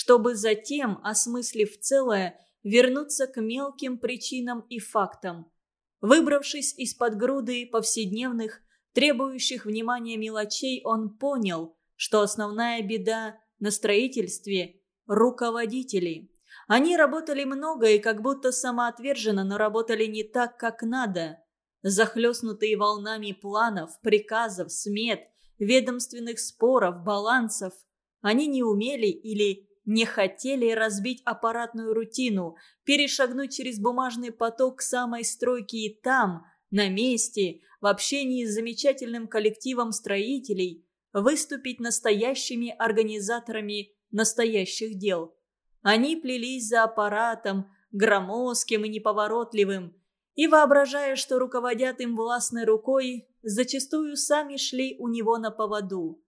чтобы затем, осмыслив целое, вернуться к мелким причинам и фактам. Выбравшись из-под груды повседневных, требующих внимания мелочей, он понял, что основная беда на строительстве – руководители. Они работали много и как будто самоотверженно, но работали не так, как надо. Захлестнутые волнами планов, приказов, смет, ведомственных споров, балансов, они не умели или не хотели разбить аппаратную рутину, перешагнуть через бумажный поток к самой стройке и там, на месте, в общении с замечательным коллективом строителей, выступить настоящими организаторами настоящих дел. Они плелись за аппаратом, громоздким и неповоротливым, и, воображая, что руководят им властной рукой, зачастую сами шли у него на поводу.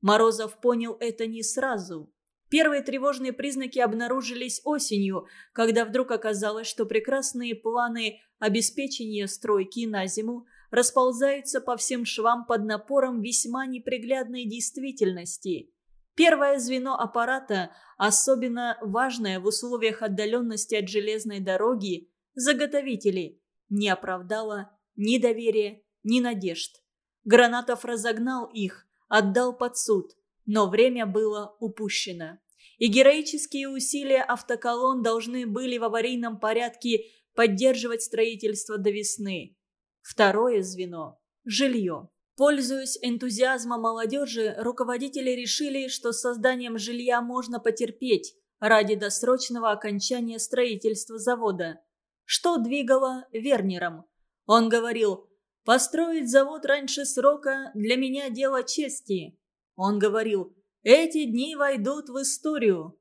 Морозов понял это не сразу. Первые тревожные признаки обнаружились осенью, когда вдруг оказалось, что прекрасные планы обеспечения стройки на зиму расползаются по всем швам под напором весьма неприглядной действительности. Первое звено аппарата, особенно важное в условиях отдаленности от железной дороги, заготовители, не оправдало ни доверия, ни надежд. Гранатов разогнал их, отдал под суд, но время было упущено. И героические усилия автоколон должны были в аварийном порядке поддерживать строительство до весны. Второе звено – жилье. Пользуясь энтузиазмом молодежи, руководители решили, что с созданием жилья можно потерпеть ради досрочного окончания строительства завода. Что двигало Вернером? Он говорил, «Построить завод раньше срока для меня дело чести». Он говорил, «Эти дни войдут в историю».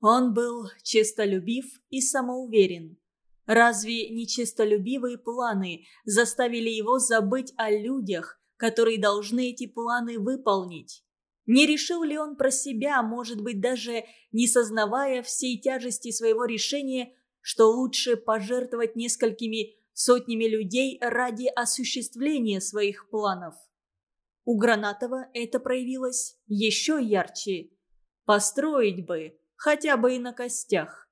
Он был честолюбив и самоуверен. Разве нечистолюбивые планы заставили его забыть о людях, которые должны эти планы выполнить? Не решил ли он про себя, может быть, даже не сознавая всей тяжести своего решения, что лучше пожертвовать несколькими сотнями людей ради осуществления своих планов? У Гранатова это проявилось еще ярче. Построить бы, хотя бы и на костях.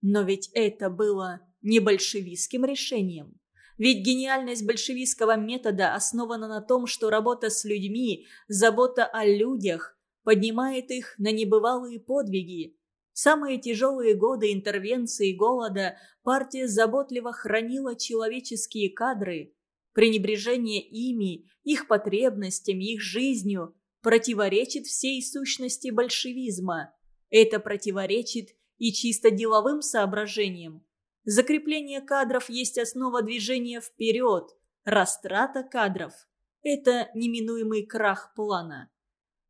Но ведь это было не большевистским решением. Ведь гениальность большевистского метода основана на том, что работа с людьми, забота о людях поднимает их на небывалые подвиги. Самые тяжелые годы интервенции голода партия заботливо хранила человеческие кадры. Пренебрежение ими, их потребностями, их жизнью противоречит всей сущности большевизма. Это противоречит и чисто деловым соображениям. Закрепление кадров есть основа движения вперед. Растрата кадров – это неминуемый крах плана.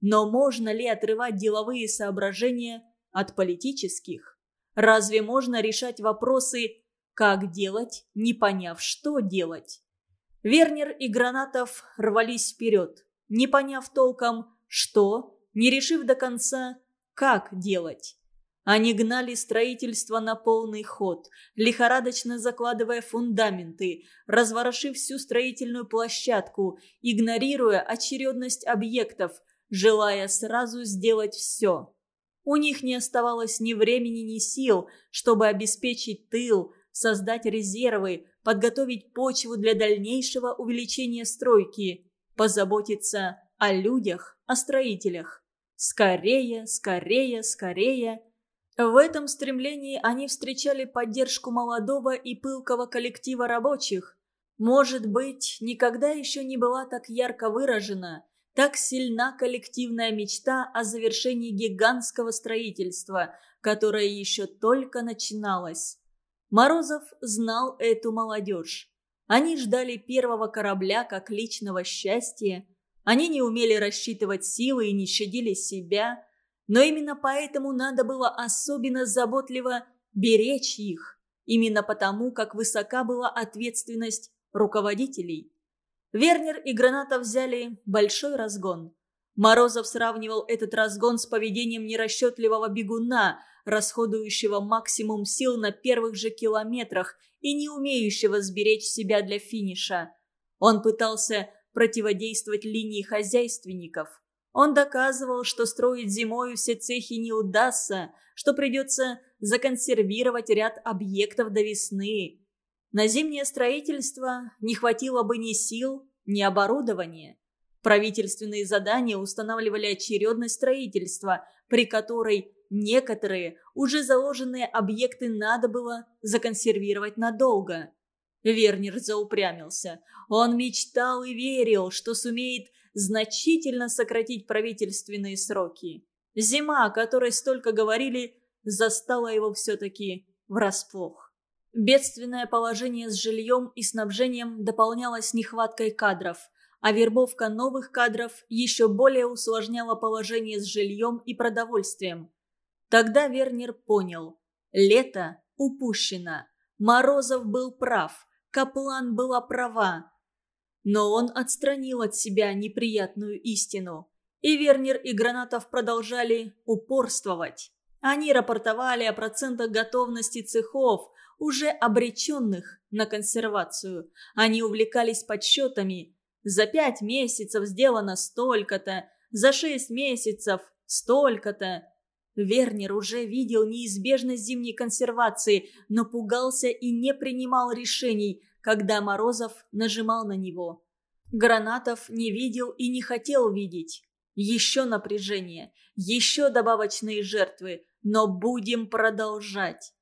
Но можно ли отрывать деловые соображения от политических? Разве можно решать вопросы «как делать», не поняв, что делать? Вернер и Гранатов рвались вперед, не поняв толком «что», не решив до конца «как делать». Они гнали строительство на полный ход, лихорадочно закладывая фундаменты, разворошив всю строительную площадку, игнорируя очередность объектов, желая сразу сделать все. У них не оставалось ни времени, ни сил, чтобы обеспечить тыл, создать резервы, подготовить почву для дальнейшего увеличения стройки, позаботиться о людях, о строителях. Скорее, скорее, скорее – в этом стремлении они встречали поддержку молодого и пылкого коллектива рабочих. Может быть, никогда еще не была так ярко выражена, так сильна коллективная мечта о завершении гигантского строительства, которое еще только начиналось. Морозов знал эту молодежь. Они ждали первого корабля как личного счастья. Они не умели рассчитывать силы и не щадили себя – но именно поэтому надо было особенно заботливо беречь их, именно потому, как высока была ответственность руководителей. Вернер и Гранатов взяли большой разгон. Морозов сравнивал этот разгон с поведением нерасчетливого бегуна, расходующего максимум сил на первых же километрах и не умеющего сберечь себя для финиша. Он пытался противодействовать линии хозяйственников. Он доказывал, что строить зимою все цехи не удастся, что придется законсервировать ряд объектов до весны. На зимнее строительство не хватило бы ни сил, ни оборудования. Правительственные задания устанавливали очередность строительства, при которой некоторые уже заложенные объекты надо было законсервировать надолго. Вернер заупрямился. Он мечтал и верил, что сумеет значительно сократить правительственные сроки. Зима, о которой столько говорили, застала его все-таки врасплох. Бедственное положение с жильем и снабжением дополнялось нехваткой кадров, а вербовка новых кадров еще более усложняла положение с жильем и продовольствием. Тогда Вернер понял – лето упущено. Морозов был прав, Каплан была права. Но он отстранил от себя неприятную истину. И Вернер и Гранатов продолжали упорствовать. Они рапортовали о процентах готовности цехов, уже обреченных на консервацию. Они увлекались подсчетами. За пять месяцев сделано столько-то, за шесть месяцев столько-то. Вернер уже видел неизбежность зимней консервации, но пугался и не принимал решений, когда Морозов нажимал на него. Гранатов не видел и не хотел видеть. Еще напряжение, еще добавочные жертвы, но будем продолжать.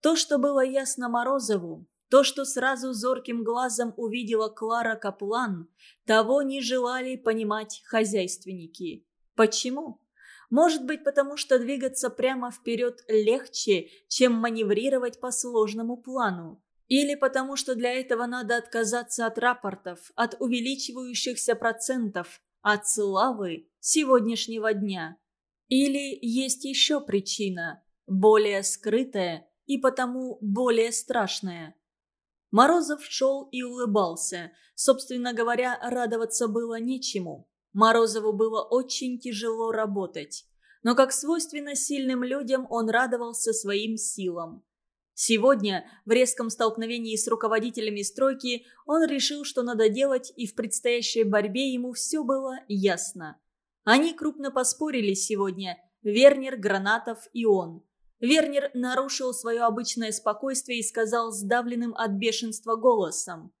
То, что было ясно Морозову, то, что сразу зорким глазом увидела Клара Каплан, того не желали понимать хозяйственники. Почему? Может быть, потому что двигаться прямо вперед легче, чем маневрировать по сложному плану. Или потому что для этого надо отказаться от рапортов, от увеличивающихся процентов, от славы сегодняшнего дня. Или есть еще причина, более скрытая и потому более страшная. Морозов шел и улыбался. Собственно говоря, радоваться было нечему. Морозову было очень тяжело работать. Но, как свойственно сильным людям, он радовался своим силам. Сегодня, в резком столкновении с руководителями стройки, он решил, что надо делать, и в предстоящей борьбе ему все было ясно. Они крупно поспорили сегодня, Вернер, Гранатов и он. Вернер нарушил свое обычное спокойствие и сказал сдавленным от бешенства голосом.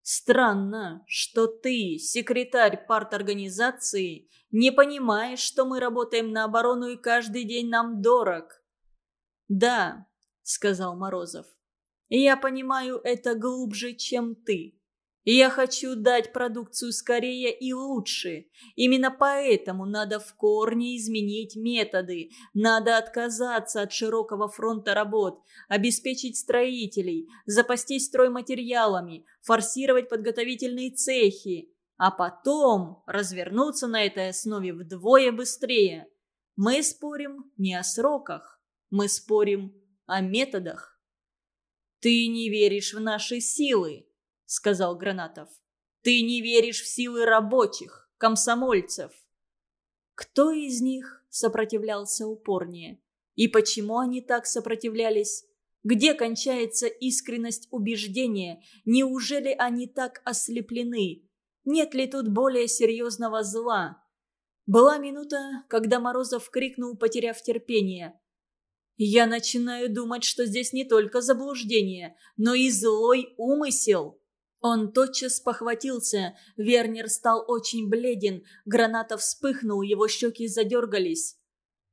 Странно, что ты, секретарь парторганизации, не понимаешь, что мы работаем на оборону и каждый день нам дорог. Да, сказал Морозов. Я понимаю это глубже, чем ты. Я хочу дать продукцию скорее и лучше. Именно поэтому надо в корне изменить методы. Надо отказаться от широкого фронта работ, обеспечить строителей, запастись стройматериалами, форсировать подготовительные цехи. А потом развернуться на этой основе вдвое быстрее. Мы спорим не о сроках. Мы спорим о методах. «Ты не веришь в наши силы», сказал Гранатов. «Ты не веришь в силы рабочих, комсомольцев». Кто из них сопротивлялся упорнее? И почему они так сопротивлялись? Где кончается искренность убеждения? Неужели они так ослеплены? Нет ли тут более серьезного зла? Была минута, когда Морозов крикнул, потеряв терпение. «Я начинаю думать, что здесь не только заблуждение, но и злой умысел». Он тотчас похватился, Вернер стал очень бледен, граната вспыхнул, его щеки задергались.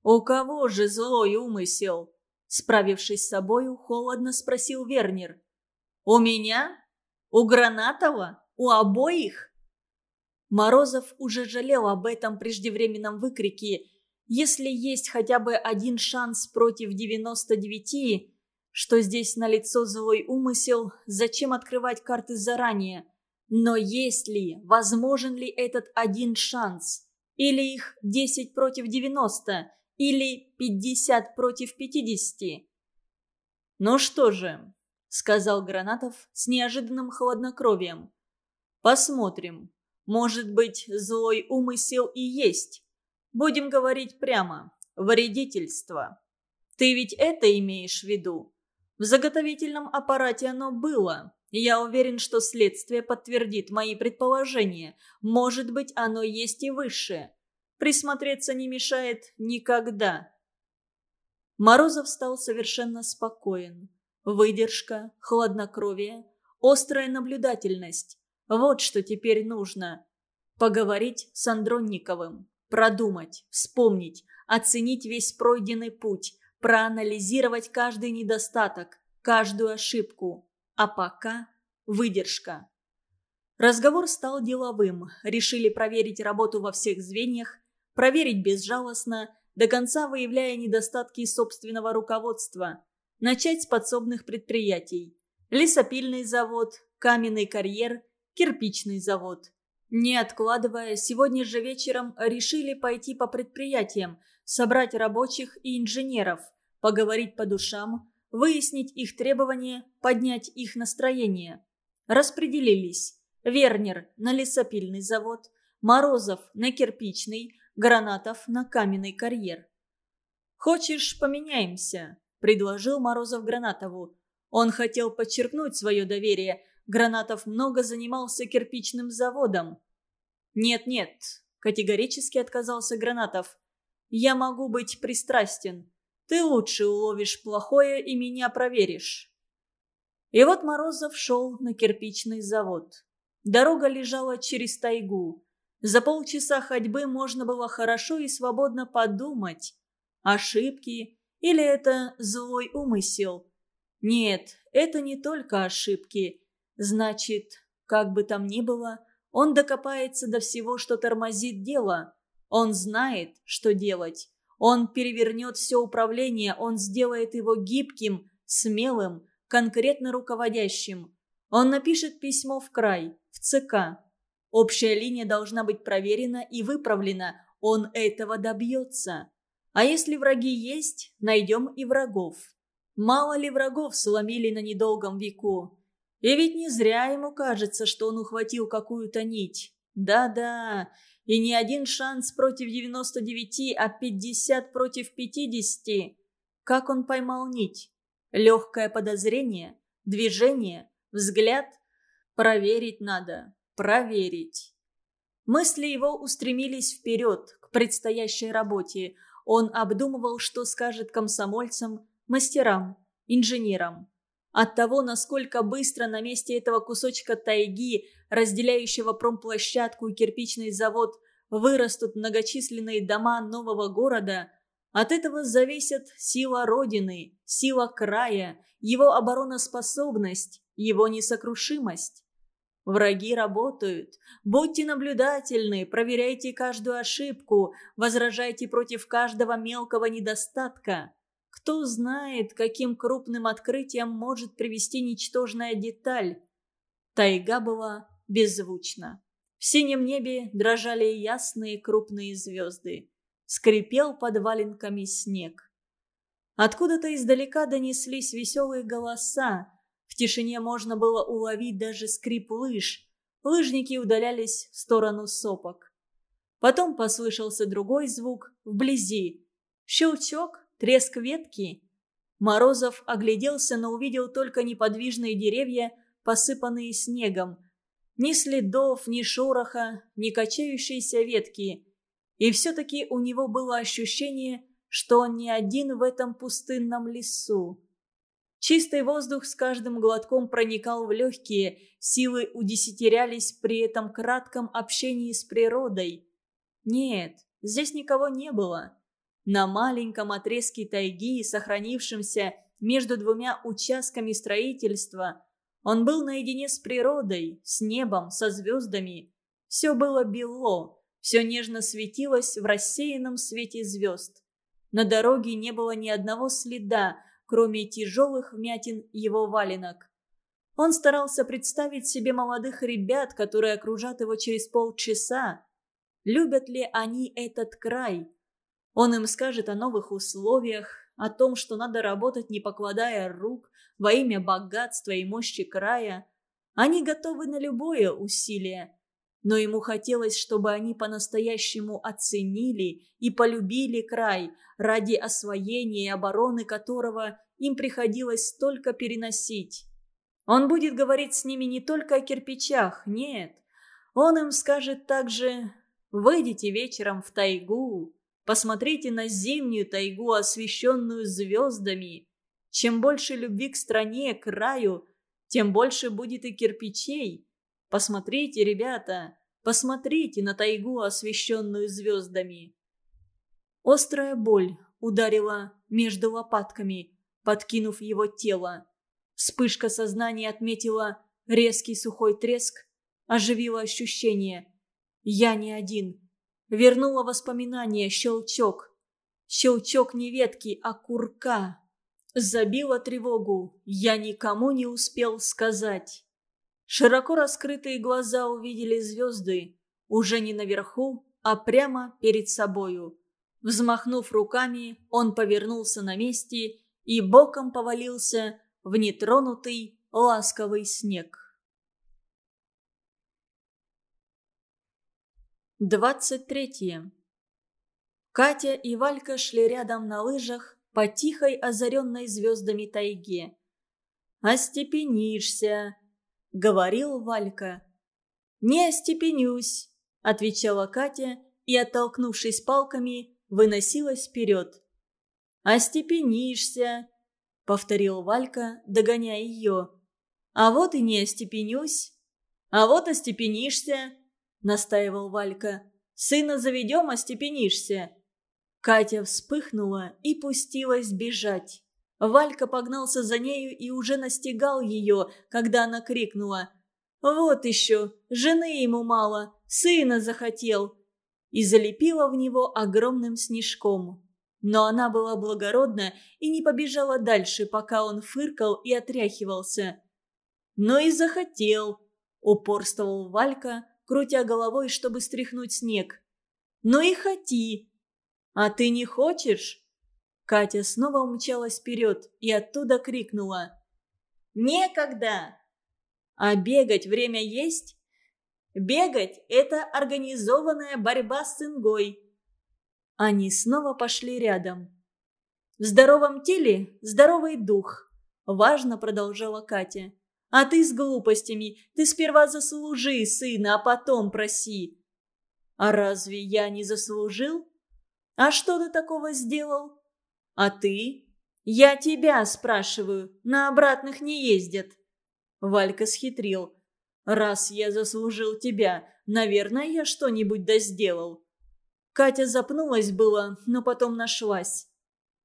«У кого же злой умысел?» Справившись с собою, холодно спросил Вернер. «У меня? У Гранатова? У обоих?» Морозов уже жалел об этом преждевременном выкрике. Если есть хотя бы один шанс против девяносто девяти, что здесь налицо злой умысел, зачем открывать карты заранее? Но есть ли, возможен ли этот один шанс? Или их 10 против 90? Или 50 против 50? «Ну что же», — сказал Гранатов с неожиданным хладнокровием. «Посмотрим. Может быть, злой умысел и есть. Будем говорить прямо. Вредительство. Ты ведь это имеешь в виду?» В заготовительном аппарате оно было. Я уверен, что следствие подтвердит мои предположения. Может быть, оно есть и выше. присмотреться не мешает никогда. Морозов стал совершенно спокоен. Выдержка, хладнокровие, острая наблюдательность – вот что теперь нужно. Поговорить с Андронниковым, продумать, вспомнить, оценить весь пройденный путь, проанализировать каждый недостаток, каждую ошибку. А пока выдержка. Разговор стал деловым. Решили проверить работу во всех звеньях, проверить безжалостно, до конца выявляя недостатки собственного руководства. Начать с подсобных предприятий. Лесопильный завод, каменный карьер, кирпичный завод. Не откладывая, сегодня же вечером решили пойти по предприятиям, собрать рабочих и инженеров, поговорить по душам, выяснить их требования, поднять их настроение. Распределились. Вернер на лесопильный завод, Морозов на кирпичный, Гранатов на каменный карьер. «Хочешь, поменяемся?» – предложил Морозов Гранатову. Он хотел подчеркнуть свое доверие. Гранатов много занимался кирпичным заводом. «Нет-нет», – категорически отказался Гранатов. «Я могу быть пристрастен. Ты лучше уловишь плохое и меня проверишь». И вот Морозов шел на кирпичный завод. Дорога лежала через тайгу. За полчаса ходьбы можно было хорошо и свободно подумать. Ошибки или это злой умысел? Нет, это не только ошибки. Значит, как бы там ни было, он докопается до всего, что тормозит дело. Он знает, что делать. Он перевернет все управление, он сделает его гибким, смелым, конкретно руководящим. Он напишет письмо в край, в ЦК, Общая линия должна быть проверена и выправлена. Он этого добьется. А если враги есть, найдем и врагов. Мало ли врагов сломили на недолгом веку. И ведь не зря ему кажется, что он ухватил какую-то нить. Да-да, и не один шанс против 99, а 50 против 50. Как он поймал нить? Легкое подозрение? Движение? Взгляд? Проверить надо проверить. Мысли его устремились вперед, к предстоящей работе. Он обдумывал, что скажет комсомольцам, мастерам, инженерам. От того, насколько быстро на месте этого кусочка тайги, разделяющего промплощадку и кирпичный завод, вырастут многочисленные дома нового города, от этого зависит сила Родины, сила края, его обороноспособность, его несокрушимость. Враги работают. Будьте наблюдательны, проверяйте каждую ошибку, возражайте против каждого мелкого недостатка. Кто знает, каким крупным открытием может привести ничтожная деталь. Тайга была беззвучна. В синем небе дрожали ясные крупные звезды. Скрипел под валенками снег. Откуда-то издалека донеслись веселые голоса, в тишине можно было уловить даже скрип лыж. Лыжники удалялись в сторону сопок. Потом послышался другой звук вблизи. Щелчок, треск ветки. Морозов огляделся, но увидел только неподвижные деревья, посыпанные снегом. Ни следов, ни шороха, ни качающейся ветки. И все-таки у него было ощущение, что он не один в этом пустынном лесу. Чистый воздух с каждым глотком проникал в легкие, силы удесятерялись при этом кратком общении с природой. Нет, здесь никого не было. На маленьком отрезке тайги, сохранившемся между двумя участками строительства, он был наедине с природой, с небом, со звездами. Все было бело, все нежно светилось в рассеянном свете звезд. На дороге не было ни одного следа, кроме тяжелых вмятин его валенок. Он старался представить себе молодых ребят, которые окружат его через полчаса. Любят ли они этот край? Он им скажет о новых условиях, о том, что надо работать, не покладая рук, во имя богатства и мощи края. Они готовы на любое усилие. Но ему хотелось, чтобы они по-настоящему оценили и полюбили край, ради освоения и обороны которого им приходилось столько переносить. Он будет говорить с ними не только о кирпичах, нет. Он им скажет также Выйдите вечером в тайгу, посмотрите на зимнюю тайгу, освещенную звездами. Чем больше любви к стране, к краю, тем больше будет и кирпичей. Посмотрите, ребята, посмотрите на тайгу, освещенную звездами. Острая боль ударила между лопатками, подкинув его тело. Вспышка сознания отметила резкий сухой треск, оживила ощущение. Я не один. Вернула воспоминание щелчок. Щелчок не ветки, а курка. Забила тревогу. Я никому не успел сказать. Широко раскрытые глаза увидели звезды. Уже не наверху, а прямо перед собою. Взмахнув руками, он повернулся на месте и боком повалился в нетронутый ласковый снег. Двадцать третье. Катя и Валька шли рядом на лыжах по тихой, озаренной звездами тайге. «Остепенишься», — говорил Валька. «Не остепенюсь», — отвечала Катя и, оттолкнувшись палками, выносилась вперед. «Остепенишься», — повторил Валька, догоняя ее. «А вот и не остепенюсь». «А вот остепенишься», — настаивал Валька. «Сына заведем, остепенишься». Катя вспыхнула и пустилась бежать. Валька погнался за нею и уже настигал ее, когда она крикнула. «Вот еще! Жены ему мало! Сына захотел!» И залепила в него огромным снежком. Но она была благородна и не побежала дальше, пока он фыркал и отряхивался. «Но и захотел!» – упорствовал Валька, крутя головой, чтобы стряхнуть снег. «Ну и хоти!» «А ты не хочешь?» Катя снова умчалась вперед и оттуда крикнула. «Некогда!» «А бегать время есть?» «Бегать – это организованная борьба с цингой». Они снова пошли рядом. «В здоровом теле – здоровый дух», – важно продолжала Катя. «А ты с глупостями. Ты сперва заслужи, сына, а потом проси». «А разве я не заслужил?» «А что ты такого сделал?» «А ты?» «Я тебя спрашиваю. На обратных не ездят». Валька схитрил. «Раз я заслужил тебя, наверное, я что-нибудь да сделал». Катя запнулась было, но потом нашлась.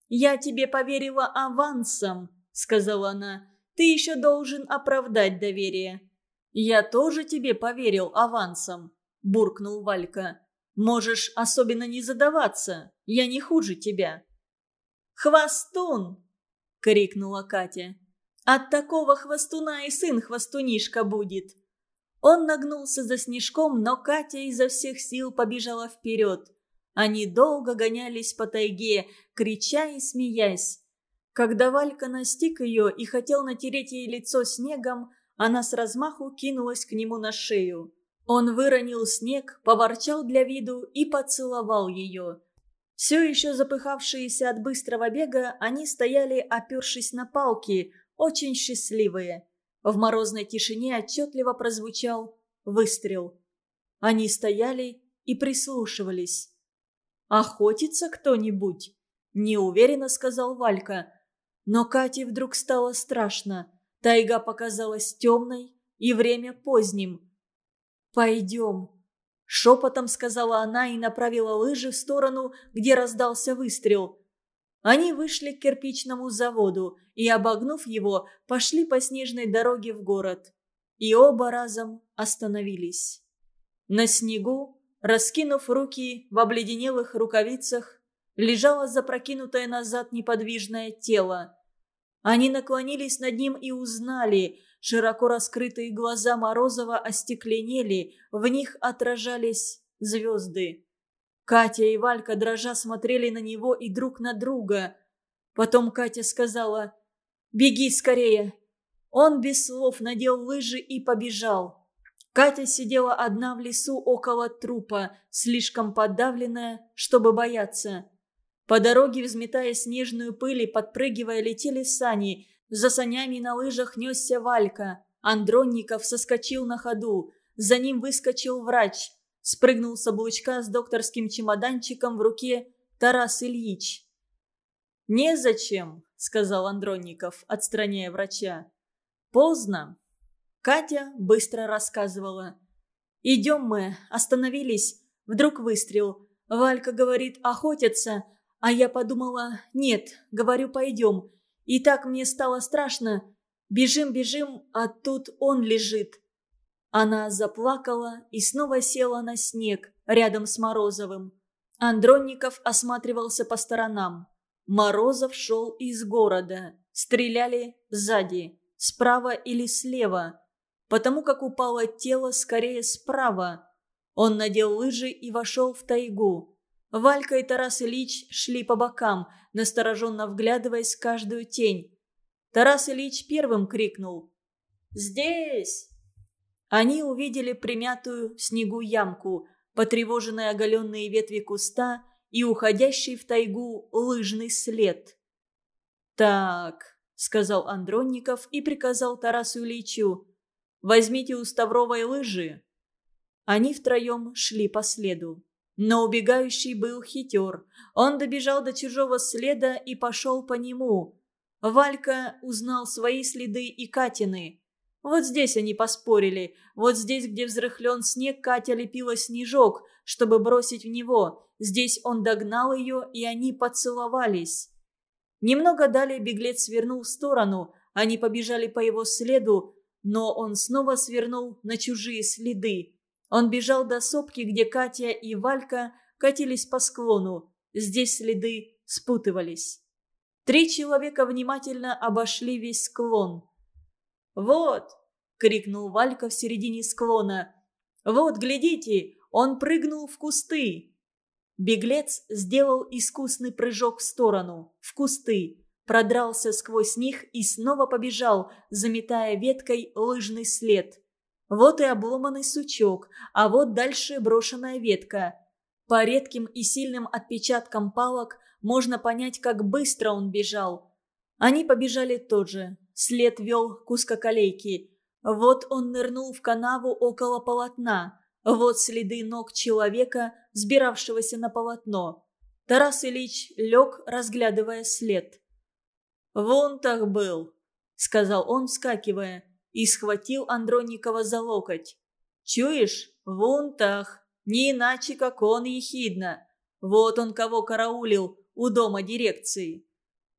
«Я тебе поверила авансом», — сказала она. «Ты еще должен оправдать доверие». «Я тоже тебе поверил авансом», — буркнул Валька. «Можешь особенно не задаваться. Я не хуже тебя». «Хвостун!» — крикнула Катя. «От такого хвостуна и сын хвостунишка будет!» Он нагнулся за снежком, но Катя изо всех сил побежала вперед. Они долго гонялись по тайге, крича и смеясь. Когда Валька настиг ее и хотел натереть ей лицо снегом, она с размаху кинулась к нему на шею. Он выронил снег, поворчал для виду и поцеловал ее. Все еще запыхавшиеся от быстрого бега, они стояли, опершись на палки, очень счастливые. В морозной тишине отчетливо прозвучал выстрел. Они стояли и прислушивались. «Охотится кто-нибудь?» – неуверенно сказал Валька. Но Кате вдруг стало страшно. Тайга показалась темной и время поздним. «Пойдем», Шепотом сказала она и направила лыжи в сторону, где раздался выстрел. Они вышли к кирпичному заводу и, обогнув его, пошли по снежной дороге в город. И оба разом остановились. На снегу, раскинув руки в обледенелых рукавицах, лежало запрокинутое назад неподвижное тело. Они наклонились над ним и узнали – Широко раскрытые глаза Морозова остекленели, в них отражались звезды. Катя и Валька дрожа смотрели на него и друг на друга. Потом Катя сказала «Беги скорее!» Он без слов надел лыжи и побежал. Катя сидела одна в лесу около трупа, слишком подавленная, чтобы бояться. По дороге, взметая снежную пыль и подпрыгивая, летели сани – за санями на лыжах несся Валька. Андронников соскочил на ходу. За ним выскочил врач. спрыгнул с облучка с докторским чемоданчиком в руке Тарас Ильич. «Незачем», — сказал Андронников, отстраняя врача. «Поздно». Катя быстро рассказывала. «Идем мы, остановились. Вдруг выстрел. Валька говорит, охотятся. А я подумала, нет, говорю, пойдем. И так мне стало страшно. Бежим, бежим, а тут он лежит. Она заплакала и снова села на снег рядом с Морозовым. Андронников осматривался по сторонам. Морозов шел из города. Стреляли сзади, справа или слева. Потому как упало тело скорее справа. Он надел лыжи и вошел в тайгу. Валька и Тарас Ильич шли по бокам, настороженно вглядываясь в каждую тень. Тарас Ильич первым крикнул «Здесь!». Они увидели примятую в снегу ямку, потревоженные оголенные ветви куста и уходящий в тайгу лыжный след. «Так», — сказал Андронников и приказал Тарасу Ильичу, «возьмите у Ставровой лыжи». Они втроем шли по следу. Но убегающий был хитер. Он добежал до чужого следа и пошел по нему. Валька узнал свои следы и Катины. Вот здесь они поспорили. Вот здесь, где взрыхлен снег, Катя лепила снежок, чтобы бросить в него. Здесь он догнал ее, и они поцеловались. Немного далее беглец свернул в сторону. Они побежали по его следу, но он снова свернул на чужие следы. Он бежал до сопки, где Катя и Валька катились по склону. Здесь следы спутывались. Три человека внимательно обошли весь склон. «Вот!» — крикнул Валька в середине склона. «Вот, глядите, он прыгнул в кусты!» Беглец сделал искусный прыжок в сторону, в кусты, продрался сквозь них и снова побежал, заметая веткой лыжный след. Вот и обломанный сучок, а вот дальше брошенная ветка. По редким и сильным отпечаткам палок можно понять, как быстро он бежал. Они побежали тоже. След вел к узкоколейке. Вот он нырнул в канаву около полотна. Вот следы ног человека, сбиравшегося на полотно. Тарас Ильич лег, разглядывая след. «Вон так был», — сказал он, вскакивая и схватил Андронникова за локоть. «Чуешь? Вон так. Не иначе, как он ехидно. Вот он кого караулил у дома дирекции».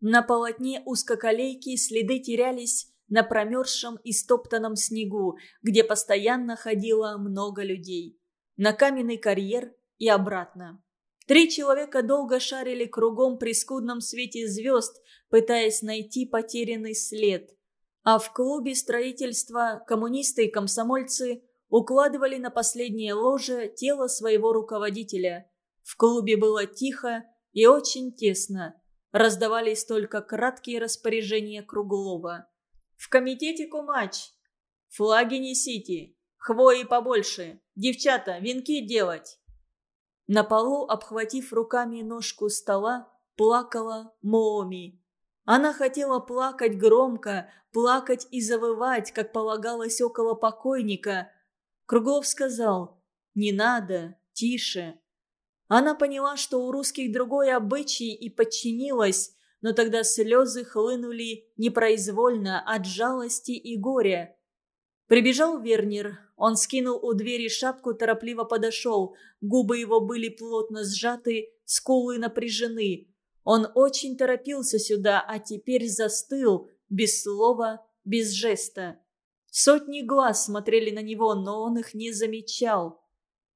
На полотне узкоколейки следы терялись на промерзшем и стоптанном снегу, где постоянно ходило много людей. На каменный карьер и обратно. Три человека долго шарили кругом при скудном свете звезд, пытаясь найти потерянный след – а в клубе строительства коммунисты и комсомольцы укладывали на последнее ложе тело своего руководителя. В клубе было тихо и очень тесно. Раздавались только краткие распоряжения Круглова. «В комитете кумач! Флаги несите! Хвои побольше! Девчата, венки делать!» На полу, обхватив руками ножку стола, плакала Moomi. Она хотела плакать громко, плакать и завывать, как полагалось около покойника. Круглов сказал «Не надо, тише». Она поняла, что у русских другой обычай и подчинилась, но тогда слезы хлынули непроизвольно от жалости и горя. Прибежал Вернер. Он скинул у двери шапку, торопливо подошел. Губы его были плотно сжаты, скулы напряжены. Он очень торопился сюда, а теперь застыл, без слова, без жеста. Сотни глаз смотрели на него, но он их не замечал.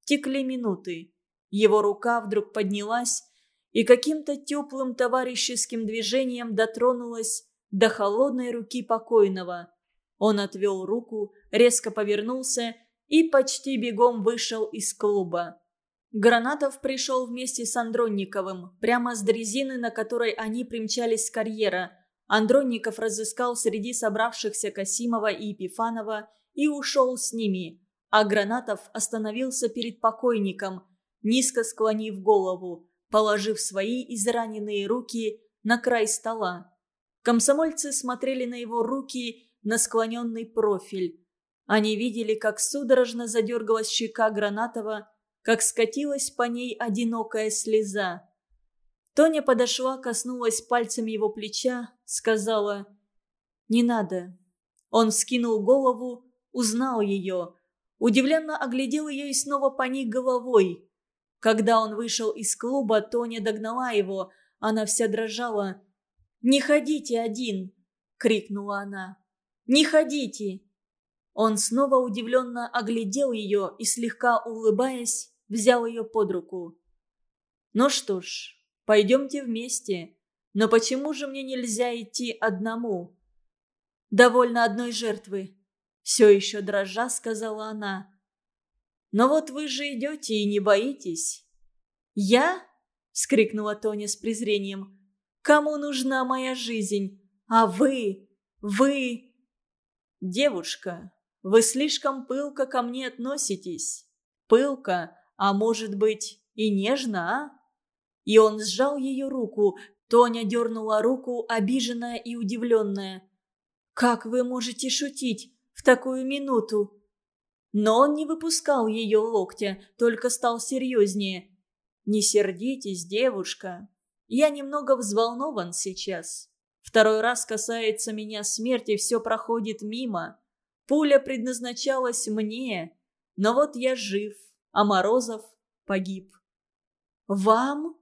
Текли минуты. Его рука вдруг поднялась и каким-то теплым товарищеским движением дотронулась до холодной руки покойного. Он отвел руку, резко повернулся и почти бегом вышел из клуба. Гранатов пришел вместе с Андронниковым, прямо с дрезины, на которой они примчались с карьера. Андронников разыскал среди собравшихся Касимова и Епифанова и ушел с ними, а Гранатов остановился перед покойником, низко склонив голову, положив свои израненные руки на край стола. Комсомольцы смотрели на его руки, на склоненный профиль. Они видели, как судорожно задергалась щека Гранатова, как скатилась по ней одинокая слеза. Тоня подошла, коснулась пальцем его плеча, сказала «Не надо». Он вскинул голову, узнал ее, удивленно оглядел ее и снова поник головой. Когда он вышел из клуба, Тоня догнала его, она вся дрожала. «Не ходите один!» — крикнула она. «Не ходите!» Он снова удивленно оглядел ее и, слегка улыбаясь, взял ее под руку. «Ну что ж, пойдемте вместе. Но почему же мне нельзя идти одному?» «Довольно одной жертвы», — все еще дрожа сказала она. «Но вот вы же идете и не боитесь». «Я?» — вскрикнула Тоня с презрением. «Кому нужна моя жизнь? А вы? Вы...» «Девушка, вы слишком пылко ко мне относитесь. Пылко, а может быть и нежно, а?» И он сжал ее руку. Тоня дернула руку, обиженная и удивленная. «Как вы можете шутить в такую минуту?» Но он не выпускал ее локтя, только стал серьезнее. «Не сердитесь, девушка. Я немного взволнован сейчас. Второй раз касается меня смерти, все проходит мимо. Пуля предназначалась мне, но вот я жив, а Морозов погиб. «Вам?»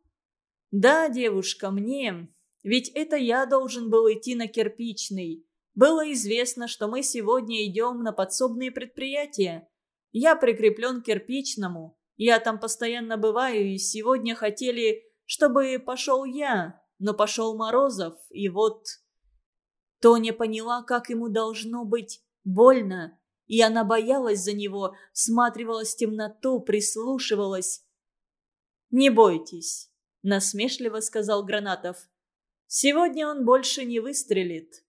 «Да, девушка, мне. Ведь это я должен был идти на кирпичный. Было известно, что мы сегодня идем на подсобные предприятия. Я прикреплен к кирпичному. Я там постоянно бываю, и сегодня хотели, чтобы пошел я, но пошел Морозов, и вот...» Тоня поняла, как ему должно быть больно, и она боялась за него, всматривалась в темноту, прислушивалась. «Не бойтесь», — насмешливо сказал Гранатов. «Сегодня он больше не выстрелит».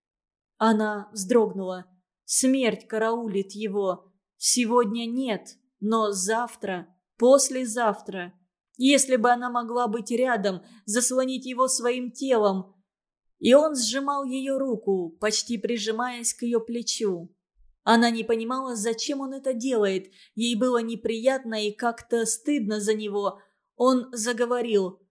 Она вздрогнула. Смерть караулит его. Сегодня нет, но завтра, послезавтра. Если бы она могла быть рядом, заслонить его своим телом. И он сжимал ее руку, почти прижимаясь к ее плечу. Она не понимала, зачем он это делает. Ей было неприятно и как-то стыдно за него. Он заговорил.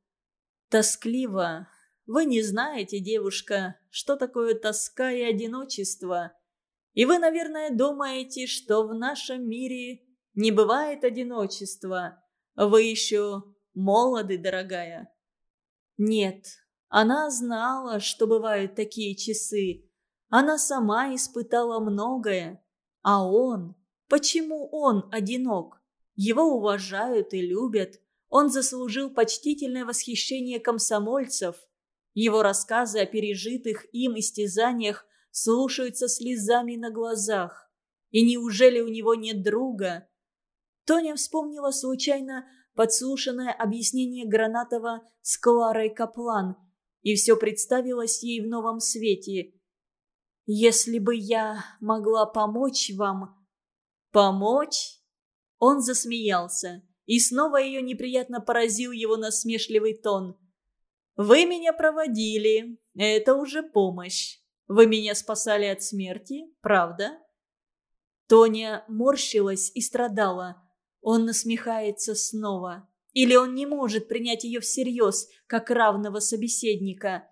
«Тоскливо. Вы не знаете, девушка, что такое тоска и одиночество. И вы, наверное, думаете, что в нашем мире не бывает одиночества. Вы еще молоды, дорогая». Нет, она знала, что бывают такие часы. Она сама испытала многое. А он? Почему он одинок? Его уважают и любят. Он заслужил почтительное восхищение комсомольцев. Его рассказы о пережитых им истязаниях слушаются слезами на глазах. И неужели у него нет друга? Тоня вспомнила случайно подслушанное объяснение Гранатова с Кларой Каплан, и все представилось ей в новом свете. Если бы я могла помочь вам...» «Помочь?» Он засмеялся, и снова ее неприятно поразил его насмешливый тон. «Вы меня проводили. Это уже помощь. Вы меня спасали от смерти, правда?» Тоня морщилась и страдала. Он насмехается снова. Или он не может принять ее всерьез, как равного собеседника.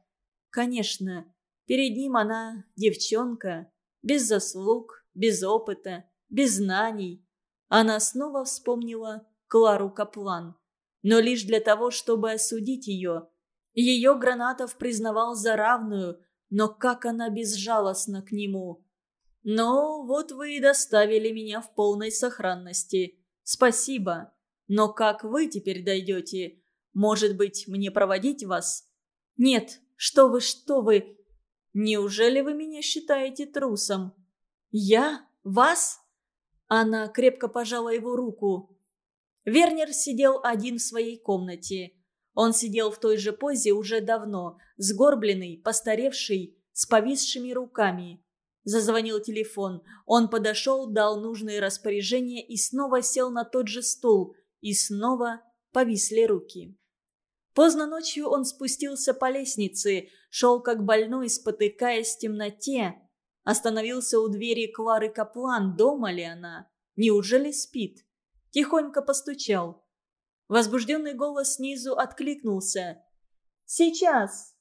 Конечно, Перед ним она девчонка, без заслуг, без опыта, без знаний. Она снова вспомнила Клару Каплан, но лишь для того, чтобы осудить ее. Ее Гранатов признавал за равную, но как она безжалостна к нему. «Ну, вот вы и доставили меня в полной сохранности. Спасибо. Но как вы теперь дойдете? Может быть, мне проводить вас?» «Нет, что вы, что вы, Неужели вы меня считаете трусом? Я? Вас? Она крепко пожала его руку. Вернер сидел один в своей комнате. Он сидел в той же позе уже давно, сгорбленный, постаревший, с повисшими руками. Зазвонил телефон. Он подошел, дал нужные распоряжения и снова сел на тот же стул. И снова повисли руки. Поздно ночью он спустился по лестнице, шел как больной, спотыкаясь в темноте. Остановился у двери Клары Каплан, дома ли она? Неужели спит? Тихонько постучал. Возбужденный голос снизу откликнулся. «Сейчас!»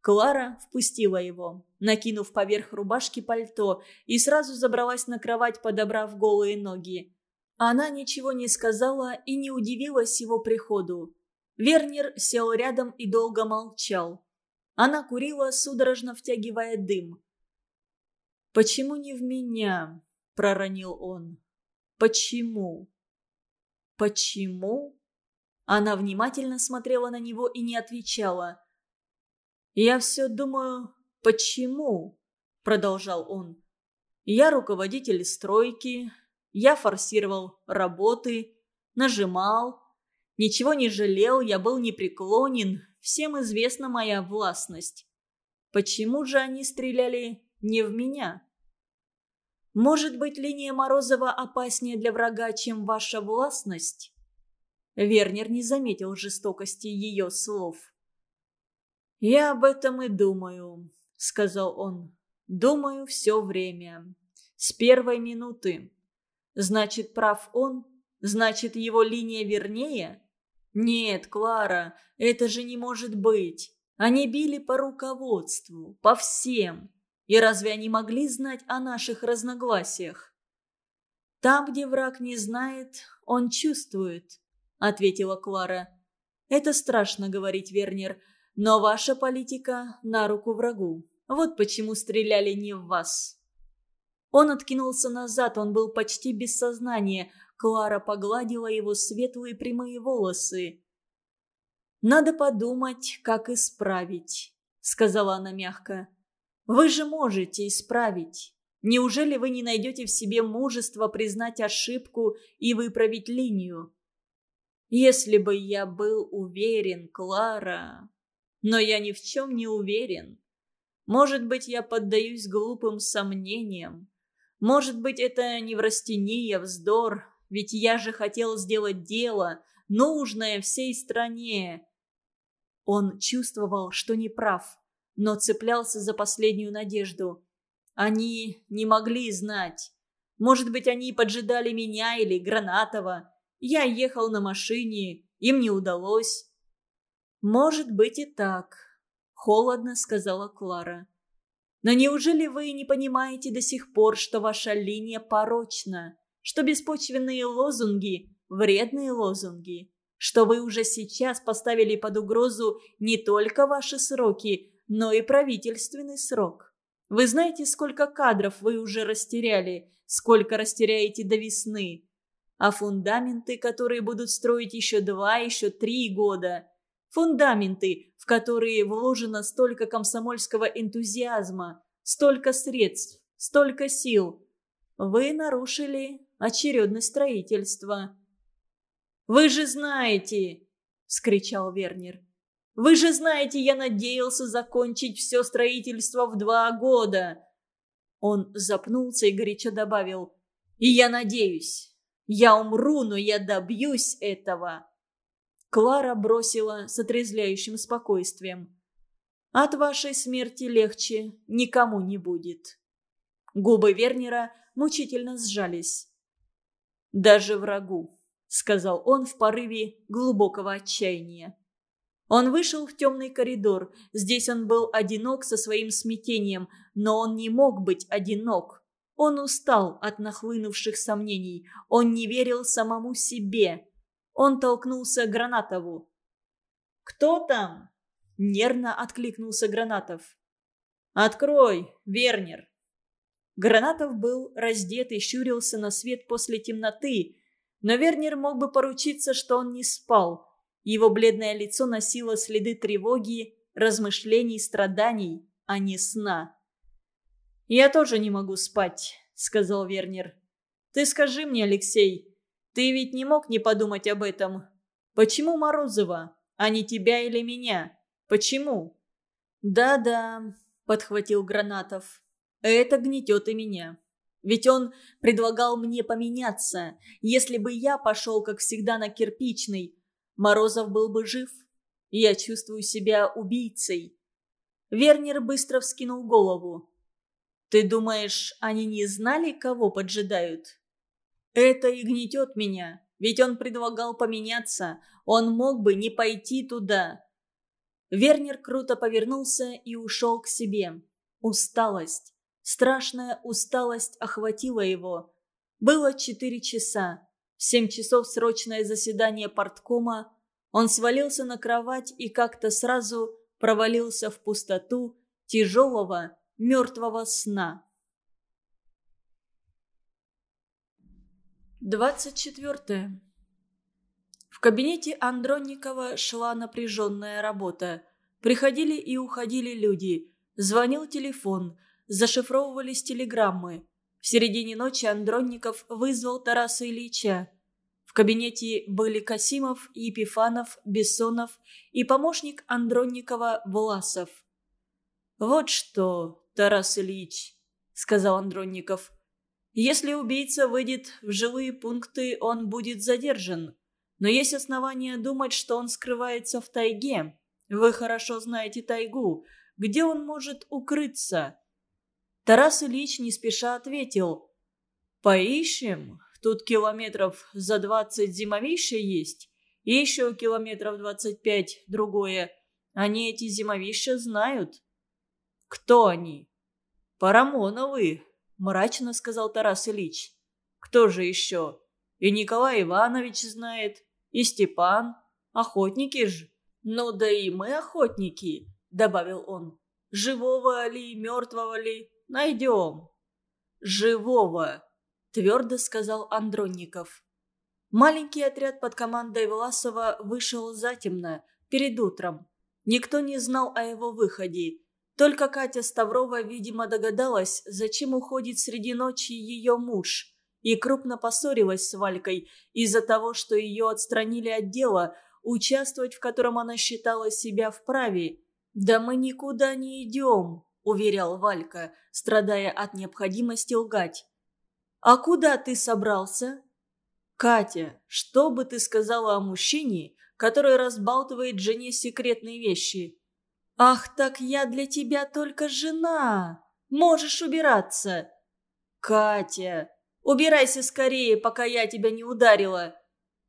Клара впустила его, накинув поверх рубашки пальто, и сразу забралась на кровать, подобрав голые ноги. Она ничего не сказала и не удивилась его приходу. Вернер сел рядом и долго молчал. Она курила, судорожно втягивая дым. «Почему не в меня?» – проронил он. «Почему?» «Почему?» Она внимательно смотрела на него и не отвечала. «Я все думаю, почему?» – продолжал он. «Я руководитель стройки, я форсировал работы, нажимал, ничего не жалел, я был непреклонен, всем известна моя властность. Почему же они стреляли не в меня?» Может быть, линия Морозова опаснее для врага, чем ваша властность?» Вернер не заметил жестокости ее слов. «Я об этом и думаю», — сказал он. «Думаю все время. С первой минуты. Значит, прав он? Значит, его линия вернее? Нет, Клара, это же не может быть. Они били по руководству, по всем. И разве они могли знать о наших разногласиях? «Там, где враг не знает, он чувствует», — ответила Клара. «Это страшно говорить, Вернер, но ваша политика на руку врагу. Вот почему стреляли не в вас». Он откинулся назад, он был почти без сознания. Клара погладила его светлые прямые волосы. «Надо подумать, как исправить», — сказала она мягко. Вы же можете исправить. Неужели вы не найдете в себе мужества признать ошибку и выправить линию? Если бы я был уверен, Клара... Но я ни в чем не уверен. Может быть, я поддаюсь глупым сомнениям. Может быть, это не неврастения, вздор. Ведь я же хотел сделать дело, нужное всей стране. Он чувствовал, что не прав но цеплялся за последнюю надежду. Они не могли знать. Может быть, они поджидали меня или Гранатова. Я ехал на машине, им не удалось. «Может быть и так», — холодно сказала Клара. «Но неужели вы не понимаете до сих пор, что ваша линия порочна, что беспочвенные лозунги — вредные лозунги, что вы уже сейчас поставили под угрозу не только ваши сроки, но и правительственный срок. Вы знаете, сколько кадров вы уже растеряли, сколько растеряете до весны. А фундаменты, которые будут строить еще два, еще три года. Фундаменты, в которые вложено столько комсомольского энтузиазма, столько средств, столько сил. Вы нарушили очередность строительства. «Вы же знаете!» – вскричал Вернер. Вы же знаете, я надеялся закончить все строительство в два года». Он запнулся и горячо добавил. «И я надеюсь. Я умру, но я добьюсь этого». Клара бросила с отрезляющим спокойствием. «От вашей смерти легче никому не будет». Губы Вернера мучительно сжались. «Даже врагу», — сказал он в порыве глубокого отчаяния. Он вышел в темный коридор. Здесь он был одинок со своим смятением, но он не мог быть одинок. Он устал от нахлынувших сомнений. Он не верил самому себе. Он толкнулся к Гранатову. «Кто там?» – нервно откликнулся Гранатов. «Открой, Вернер!» Гранатов был раздет и щурился на свет после темноты, но Вернер мог бы поручиться, что он не спал – его бледное лицо носило следы тревоги, размышлений, страданий, а не сна. «Я тоже не могу спать», — сказал Вернер. «Ты скажи мне, Алексей, ты ведь не мог не подумать об этом. Почему Морозова, а не тебя или меня? Почему?» «Да-да», — подхватил Гранатов. «Это гнетет и меня. Ведь он предлагал мне поменяться. Если бы я пошел, как всегда, на кирпичный, Морозов был бы жив. Я чувствую себя убийцей. Вернер быстро вскинул голову. «Ты думаешь, они не знали, кого поджидают?» «Это и гнетет меня. Ведь он предлагал поменяться. Он мог бы не пойти туда. Вернер круто повернулся и ушел к себе. Усталость. Страшная усталость охватила его. Было четыре часа. В семь часов срочное заседание порткома. Он свалился на кровать и как-то сразу провалился в пустоту тяжелого мертвого сна. 24. В кабинете Андронникова шла напряженная работа. Приходили и уходили люди. Звонил телефон. Зашифровывались телеграммы. В середине ночи Андронников вызвал Тараса Ильича. В кабинете были Касимов, Епифанов, Бессонов и помощник Андронникова Власов. «Вот что, Тарас Ильич», — сказал Андронников, — «если убийца выйдет в жилые пункты, он будет задержан. Но есть основания думать, что он скрывается в тайге. Вы хорошо знаете тайгу. Где он может укрыться?» Тарас Ильич не спеша ответил. «Поищем. Тут километров за двадцать зимовище есть. И еще километров двадцать пять другое. Они эти зимовища знают». «Кто они?» «Парамоновы», — мрачно сказал Тарас Ильич. «Кто же еще? И Николай Иванович знает, и Степан. Охотники ж. Ну да и мы охотники», — добавил он. «Живого ли, мертвого ли, найдем». «Живого», — твердо сказал Андронников. Маленький отряд под командой Власова вышел затемно, перед утром. Никто не знал о его выходе. Только Катя Ставрова, видимо, догадалась, зачем уходит среди ночи ее муж, и крупно поссорилась с Валькой из-за того, что ее отстранили от дела, участвовать в котором она считала себя вправе. «Да мы никуда не идем», — уверял Валька, страдая от необходимости лгать. «А куда ты собрался?» «Катя, что бы ты сказала о мужчине, который разбалтывает жене секретные вещи?» «Ах, так я для тебя только жена! Можешь убираться!» «Катя, убирайся скорее, пока я тебя не ударила!»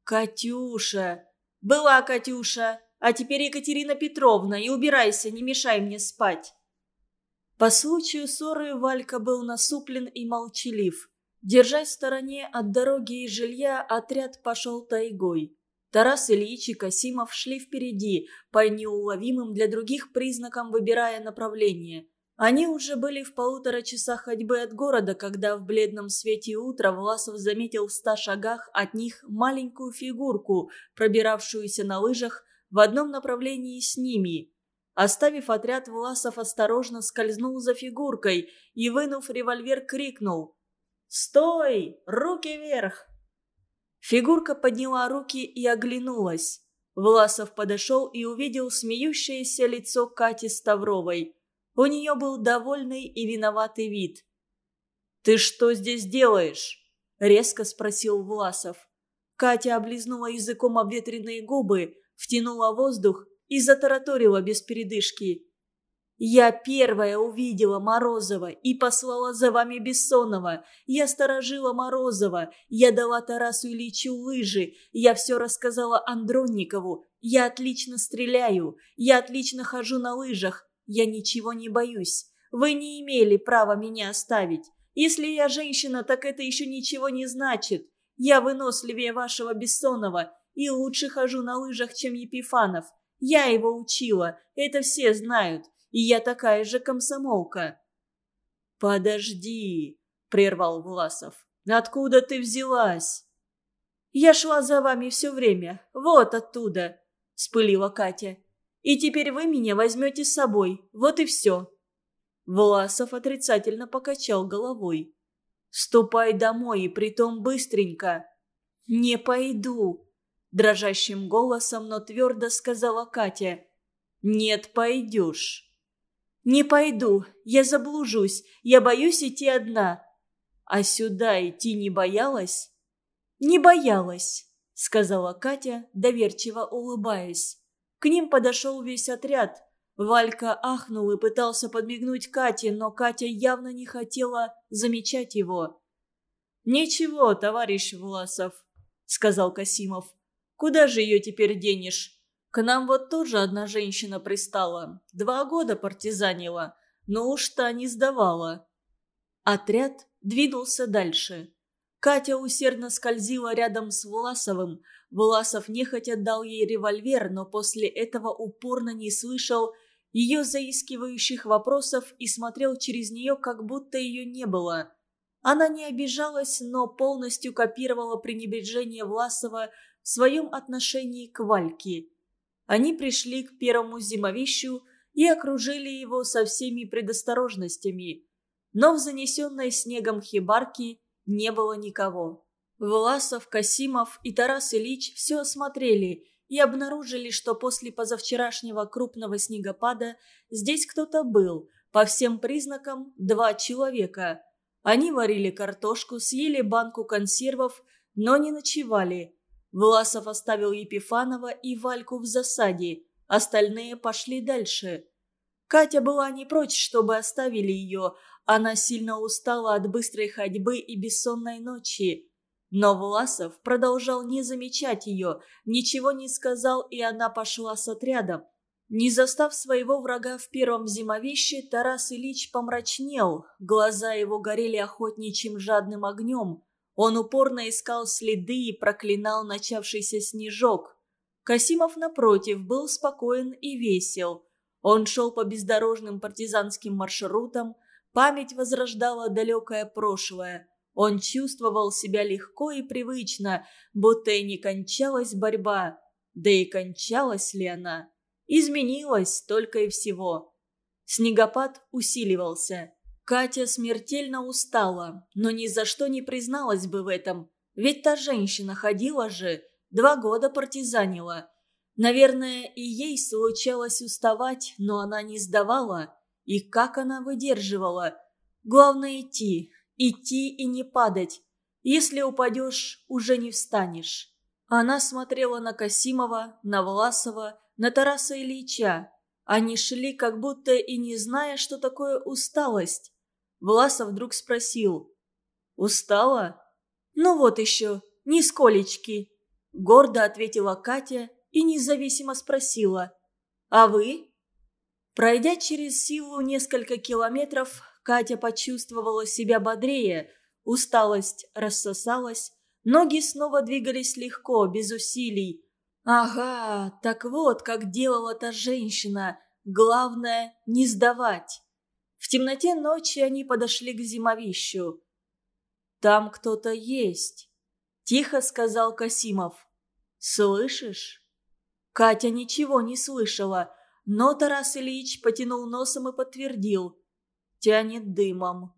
«Катюша! Была Катюша, а теперь Екатерина Петровна, и убирайся, не мешай мне спать!» По случаю ссоры Валька был насуплен и молчалив. Держась в стороне от дороги и жилья, отряд пошел тайгой. Тарас Ильич и Касимов шли впереди, по неуловимым для других признакам выбирая направление. Они уже были в полутора часах ходьбы от города, когда в бледном свете утра Власов заметил в ста шагах от них маленькую фигурку, пробиравшуюся на лыжах в одном направлении с ними. Оставив отряд, Власов осторожно скользнул за фигуркой и, вынув револьвер, крикнул «Стой! Руки вверх!» Фигурка подняла руки и оглянулась. Власов подошел и увидел смеющееся лицо Кати Ставровой. У нее был довольный и виноватый вид. «Ты что здесь делаешь?» – резко спросил Власов. Катя облизнула языком обветренные губы, втянула воздух и затараторила без передышки. Я первая увидела Морозова и послала за вами Бессонова. Я сторожила Морозова. Я дала Тарасу Ильичу лыжи. Я все рассказала Андронникову. Я отлично стреляю. Я отлично хожу на лыжах. Я ничего не боюсь. Вы не имели права меня оставить. Если я женщина, так это еще ничего не значит. Я выносливее вашего Бессонова и лучше хожу на лыжах, чем Епифанов. Я его учила. Это все знают и я такая же комсомолка». «Подожди», — прервал Власов. «Откуда ты взялась?» «Я шла за вами все время. Вот оттуда», — спылила Катя. «И теперь вы меня возьмете с собой. Вот и все». Власов отрицательно покачал головой. «Ступай домой, и притом быстренько». «Не пойду», — дрожащим голосом, но твердо сказала Катя. «Нет, пойдешь». «Не пойду, я заблужусь, я боюсь идти одна». «А сюда идти не боялась?» «Не боялась», — сказала Катя, доверчиво улыбаясь. К ним подошел весь отряд. Валька ахнул и пытался подмигнуть Кате, но Катя явно не хотела замечать его. «Ничего, товарищ Власов», — сказал Касимов. «Куда же ее теперь денешь? К нам вот тоже одна женщина пристала. Два года партизанила, но уж та не сдавала». Отряд двинулся дальше. Катя усердно скользила рядом с Власовым. Власов нехотя дал ей револьвер, но после этого упорно не слышал ее заискивающих вопросов и смотрел через нее, как будто ее не было. Она не обижалась, но полностью копировала пренебрежение Власова в своем отношении к Вальке. Они пришли к первому зимовищу и окружили его со всеми предосторожностями. Но в занесенной снегом хибарке не было никого. Власов, Касимов и Тарас Ильич все осмотрели и обнаружили, что после позавчерашнего крупного снегопада здесь кто-то был, по всем признакам два человека. Они варили картошку, съели банку консервов, но не ночевали. Власов оставил Епифанова и Вальку в засаде, остальные пошли дальше. Катя была не прочь, чтобы оставили ее, она сильно устала от быстрой ходьбы и бессонной ночи. Но Власов продолжал не замечать ее, ничего не сказал, и она пошла с отрядом. Не застав своего врага в первом зимовище, Тарас Ильич помрачнел, глаза его горели охотничьим жадным огнем. Он упорно искал следы и проклинал начавшийся снежок. Касимов, напротив, был спокоен и весел. Он шел по бездорожным партизанским маршрутам, Память возрождала далекое прошлое. Он чувствовал себя легко и привычно, будто и не кончалась борьба. Да и кончалась ли она? Изменилась только и всего. Снегопад усиливался. Катя смертельно устала, но ни за что не призналась бы в этом. Ведь та женщина ходила же, два года партизанила. Наверное, и ей случалось уставать, но она не сдавала. И как она выдерживала? Главное идти, идти и не падать. Если упадешь, уже не встанешь. Она смотрела на Касимова, на Власова, на Тараса Ильича. Они шли, как будто и не зная, что такое усталость. Власов вдруг спросил. «Устала?» «Ну вот еще, нисколечки», — гордо ответила Катя и независимо спросила. «А вы?» Пройдя через силу несколько километров, Катя почувствовала себя бодрее, усталость рассосалась, ноги снова двигались легко, без усилий. Ага, так вот, как делала та женщина, главное – не сдавать. В темноте ночи они подошли к зимовищу. «Там кто-то есть», – тихо сказал Касимов. «Слышишь?» Катя ничего не слышала – но Тарас Ильич потянул носом и подтвердил. Тянет дымом.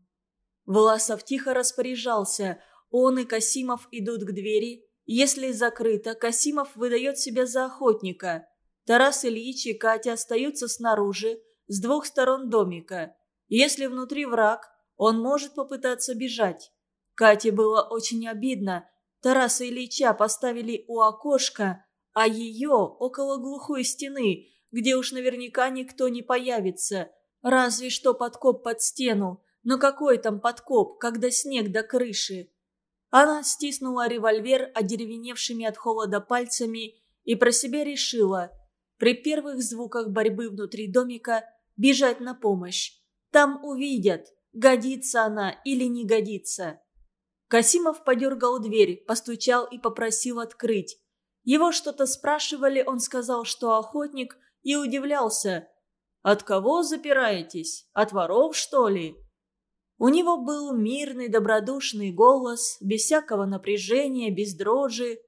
Власов тихо распоряжался. Он и Касимов идут к двери. Если закрыто, Касимов выдает себя за охотника. Тарас Ильич и Катя остаются снаружи, с двух сторон домика. Если внутри враг, он может попытаться бежать. Кате было очень обидно. Тараса Ильича поставили у окошка, а ее около глухой стены, где уж наверняка никто не появится. Разве что подкоп под стену. Но какой там подкоп, когда снег до крыши? Она стиснула револьвер одеревеневшими от холода пальцами и про себя решила при первых звуках борьбы внутри домика бежать на помощь. Там увидят, годится она или не годится. Касимов подергал дверь, постучал и попросил открыть. Его что-то спрашивали, он сказал, что охотник – и удивлялся. «От кого запираетесь? От воров, что ли?» У него был мирный, добродушный голос, без всякого напряжения, без дрожи.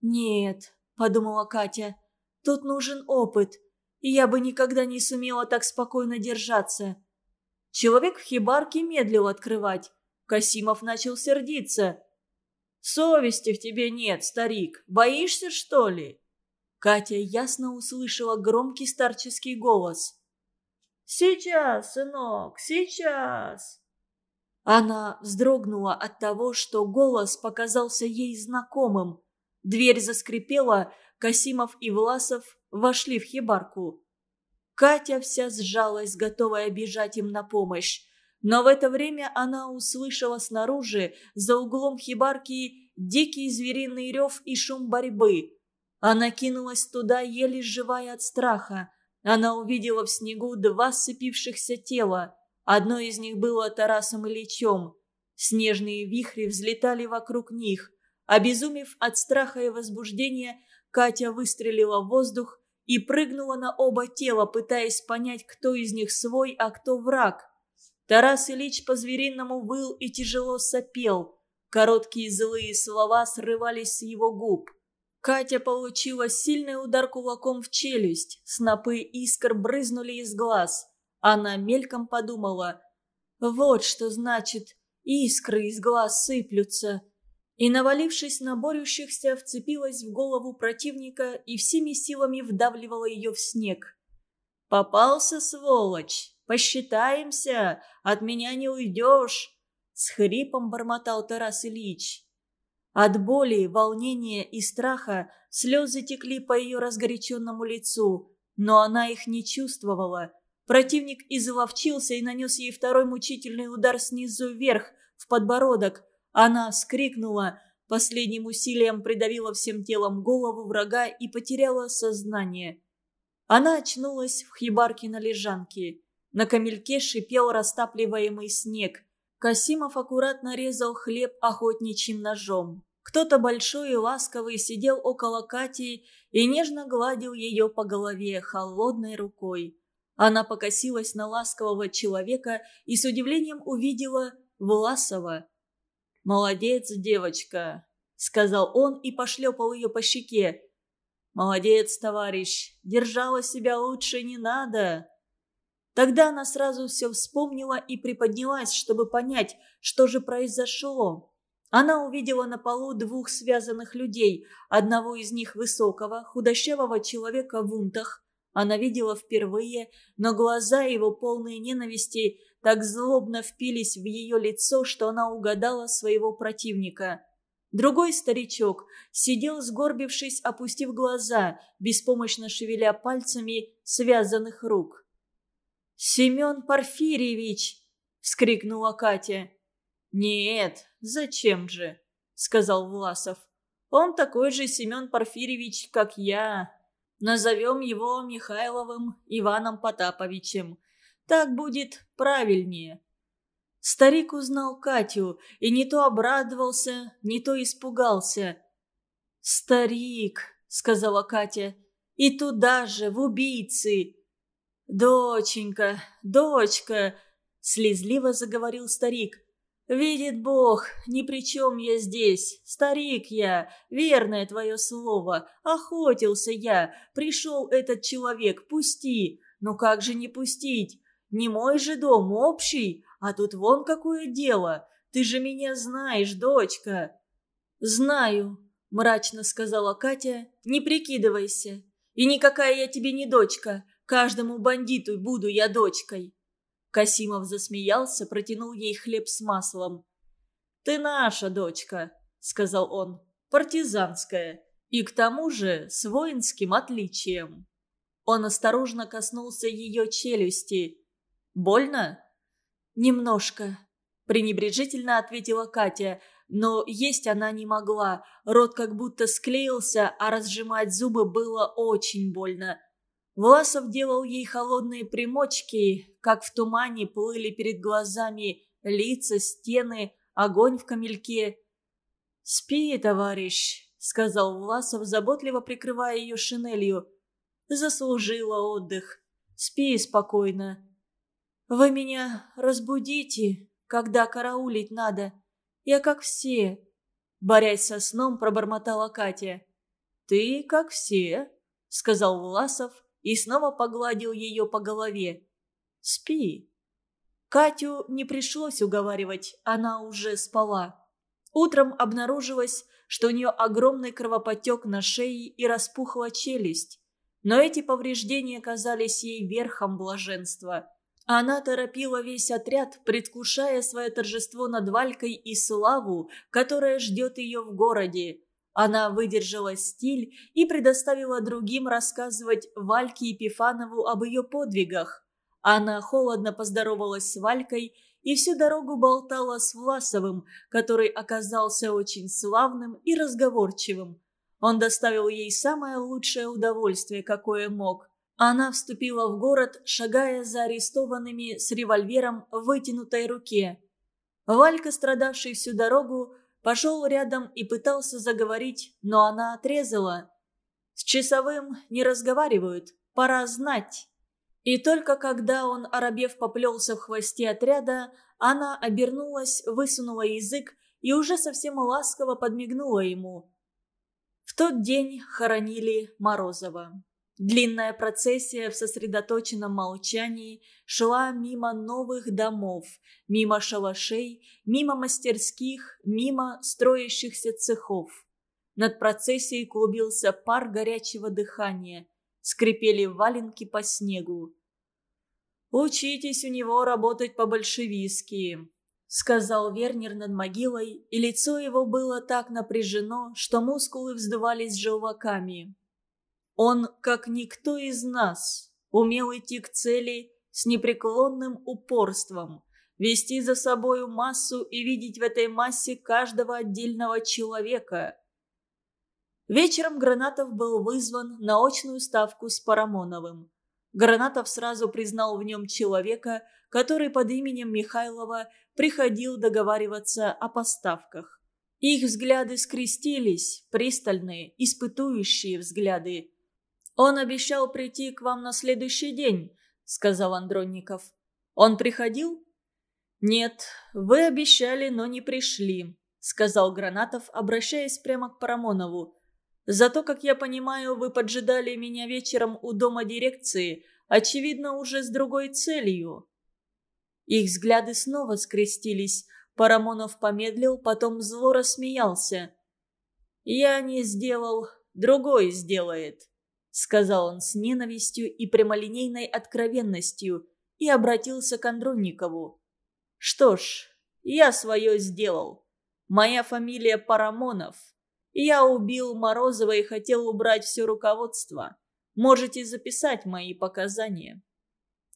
«Нет», — подумала Катя, — «тут нужен опыт, и я бы никогда не сумела так спокойно держаться». Человек в хибарке медлил открывать. Касимов начал сердиться. «Совести в тебе нет, старик. Боишься, что ли?» Катя ясно услышала громкий старческий голос. «Сейчас, сынок, сейчас!» Она вздрогнула от того, что голос показался ей знакомым. Дверь заскрипела, Касимов и Власов вошли в хибарку. Катя вся сжалась, готовая бежать им на помощь. Но в это время она услышала снаружи, за углом хибарки, дикий звериный рев и шум борьбы. Она кинулась туда, еле живая от страха. Она увидела в снегу два сцепившихся тела. Одно из них было Тарасом Ильичем. Снежные вихри взлетали вокруг них. Обезумев от страха и возбуждения, Катя выстрелила в воздух и прыгнула на оба тела, пытаясь понять, кто из них свой, а кто враг. Тарас Ильич по-звериному выл и тяжело сопел. Короткие злые слова срывались с его губ. Катя получила сильный удар кулаком в челюсть. Снопы искр брызнули из глаз. Она мельком подумала. «Вот что значит, искры из глаз сыплются и, навалившись на борющихся, вцепилась в голову противника и всеми силами вдавливала ее в снег. «Попался, сволочь! Посчитаемся! От меня не уйдешь!» С хрипом бормотал Тарас Ильич. От боли, волнения и страха слезы текли по ее разгоряченному лицу, но она их не чувствовала. Противник изловчился и нанес ей второй мучительный удар снизу вверх, в подбородок – она вскрикнула, последним усилием придавила всем телом голову врага и потеряла сознание. Она очнулась в хибарке на лежанке. На камельке шипел растапливаемый снег. Касимов аккуратно резал хлеб охотничьим ножом. Кто-то большой и ласковый сидел около Кати и нежно гладил ее по голове холодной рукой. Она покосилась на ласкового человека и с удивлением увидела Власова. «Молодец, девочка», — сказал он и пошлепал ее по щеке. «Молодец, товарищ, держала себя лучше не надо». Тогда она сразу все вспомнила и приподнялась, чтобы понять, что же произошло. Она увидела на полу двух связанных людей, одного из них высокого, худощавого человека в унтах. Она видела впервые, но глаза его, полные ненависти, так злобно впились в ее лицо, что она угадала своего противника. Другой старичок сидел, сгорбившись, опустив глаза, беспомощно шевеля пальцами связанных рук. «Семен Порфирьевич!» — вскрикнула Катя. «Нет, зачем же?» — сказал Власов. «Он такой же Семен Порфирьевич, как я. Назовем его Михайловым Иваном Потаповичем. Так будет правильнее». Старик узнал Катю и не то обрадовался, не то испугался. «Старик», — сказала Катя, — «и туда же, в убийцы». «Доченька, дочка», — слезливо заговорил старик, — «видит Бог, ни при чем я здесь. Старик я, верное твое слово. Охотился я, пришел этот человек, пусти. Ну как же не пустить? Не мой же дом, общий, а тут вон какое дело. Ты же меня знаешь, дочка». «Знаю», — мрачно сказала Катя, — «не прикидывайся. И никакая я тебе не дочка. Каждому бандиту буду я дочкой». Касимов засмеялся, протянул ей хлеб с маслом. «Ты наша дочка», — сказал он, — «партизанская, и к тому же с воинским отличием». Он осторожно коснулся ее челюсти. Больно?» «Немножко», – пренебрежительно ответила Катя, но есть она не могла. Рот как будто склеился, а разжимать зубы было очень больно. Власов делал ей холодные примочки, как в тумане плыли перед глазами лица, стены, огонь в камельке. «Спи, товарищ», — сказал Власов, заботливо прикрывая ее шинелью. «Заслужила отдых. Спи спокойно. «Вы меня разбудите, когда караулить надо. Я как все», — борясь со сном, пробормотала Катя. «Ты как все», — сказал Власов и снова погладил ее по голове. «Спи». Катю не пришлось уговаривать, она уже спала. Утром обнаружилось, что у нее огромный кровопотек на шее и распухла челюсть. Но эти повреждения казались ей верхом блаженства. Она торопила весь отряд, предвкушая свое торжество над Валькой и славу, которая ждет ее в городе. Она выдержала стиль и предоставила другим рассказывать Вальке Епифанову об ее подвигах. Она холодно поздоровалась с Валькой и всю дорогу болтала с Власовым, который оказался очень славным и разговорчивым. Он доставил ей самое лучшее удовольствие, какое мог. Она вступила в город, шагая за арестованными с револьвером в вытянутой руке. Валька, страдавший всю дорогу, пошел рядом и пытался заговорить, но она отрезала. «С часовым не разговаривают, пора знать». И только когда он, оробев, поплелся в хвосте отряда, она обернулась, высунула язык и уже совсем ласково подмигнула ему. В тот день хоронили Морозова. Длинная процессия в сосредоточенном молчании шла мимо новых домов, мимо шалашей, мимо мастерских, мимо строящихся цехов. Над процессией клубился пар горячего дыхания, скрипели валенки по снегу. «Учитесь у него работать по-большевистски», — сказал Вернер над могилой, и лицо его было так напряжено, что мускулы вздувались желваками. Он, как никто из нас, умел идти к цели с непреклонным упорством, вести за собою массу и видеть в этой массе каждого отдельного человека. Вечером Гранатов был вызван на очную ставку с Парамоновым. Гранатов сразу признал в нем человека, который под именем Михайлова приходил договариваться о поставках. Их взгляды скрестились, пристальные, испытующие взгляды. «Он обещал прийти к вам на следующий день», — сказал Андронников. «Он приходил?» «Нет, вы обещали, но не пришли», — сказал Гранатов, обращаясь прямо к Парамонову. Зато, как я понимаю, вы поджидали меня вечером у дома дирекции, очевидно, уже с другой целью». Их взгляды снова скрестились. Парамонов помедлил, потом зло рассмеялся. «Я не сделал, другой сделает», — сказал он с ненавистью и прямолинейной откровенностью и обратился к Андронникову. «Что ж, я свое сделал. Моя фамилия Парамонов». Я убил Морозова и хотел убрать все руководство. Можете записать мои показания».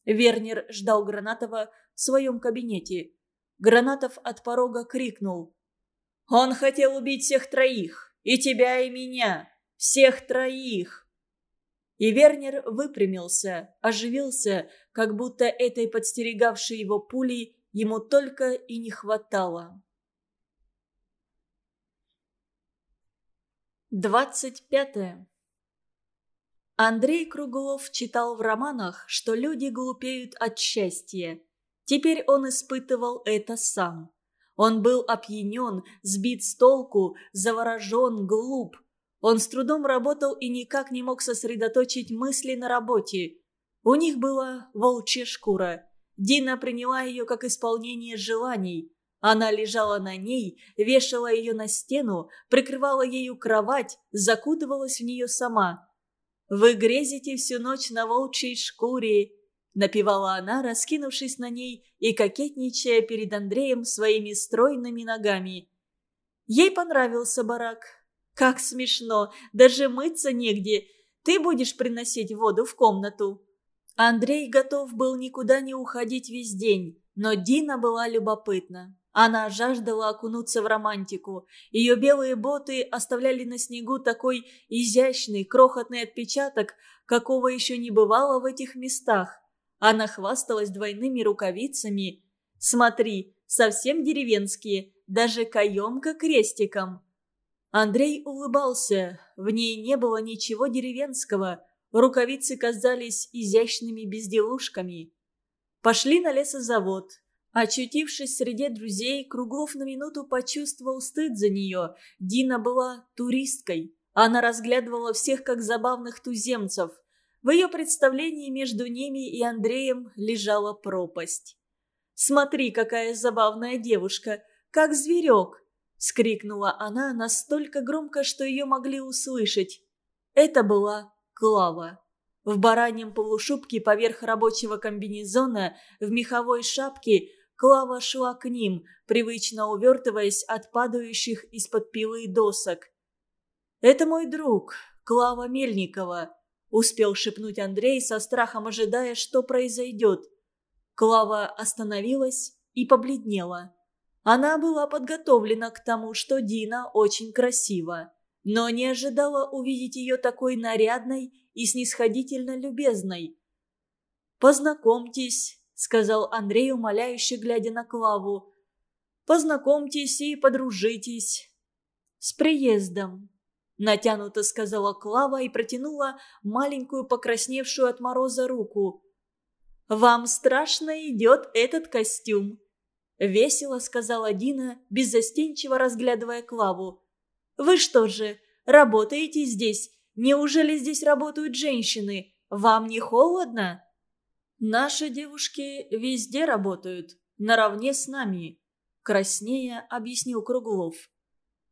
Вернер ждал Гранатова в своем кабинете. Гранатов от порога крикнул. «Он хотел убить всех троих! И тебя, и меня! Всех троих!» И Вернер выпрямился, оживился, как будто этой подстерегавшей его пули ему только и не хватало. Двадцать пятое. Андрей Круглов читал в романах, что люди глупеют от счастья. Теперь он испытывал это сам. Он был опьянен, сбит с толку, заворожен, глуп. Он с трудом работал и никак не мог сосредоточить мысли на работе. У них была волчья шкура. Дина приняла ее как исполнение желаний. Она лежала на ней, вешала ее на стену, прикрывала ею кровать, закутывалась в нее сама. «Вы грезите всю ночь на волчьей шкуре», — напевала она, раскинувшись на ней и кокетничая перед Андреем своими стройными ногами. Ей понравился барак. «Как смешно! Даже мыться негде! Ты будешь приносить воду в комнату!» Андрей готов был никуда не уходить весь день, но Дина была любопытна. Она жаждала окунуться в романтику. Ее белые боты оставляли на снегу такой изящный, крохотный отпечаток, какого еще не бывало в этих местах. Она хвасталась двойными рукавицами. «Смотри, совсем деревенские, даже каемка крестиком». Андрей улыбался, в ней не было ничего деревенского, рукавицы казались изящными безделушками. Пошли на лесозавод. Очутившись среди друзей, Круглов на минуту почувствовал стыд за нее. Дина была туристкой. Она разглядывала всех как забавных туземцев. В ее представлении между ними и Андреем лежала пропасть. «Смотри, какая забавная девушка! Как зверек!» — скрикнула она настолько громко, что ее могли услышать. Это была Клава. В бараньем полушубке поверх рабочего комбинезона, в меховой шапке – Клава шла к ним, привычно увертываясь от падающих из-под пилы досок. «Это мой друг, Клава Мельникова», — успел шепнуть Андрей, со страхом ожидая, что произойдет. Клава остановилась, и побледнела. Она была подготовлена к тому, что Дина очень красива, но не ожидала увидеть ее такой нарядной и снисходительно любезной. «Познакомьтесь», — сказал Андрей, умоляюще глядя на Клаву. «Познакомьтесь и подружитесь». «С приездом», — натянуто сказала Клава и протянула маленькую покрасневшую от мороза руку. «Вам страшно идет этот костюм», — весело сказала Дина, беззастенчиво разглядывая Клаву. «Вы что же, работаете здесь? Неужели здесь работают женщины? Вам не холодно?» «Наши девушки везде работают, наравне с нами», — краснея объяснил Круглов.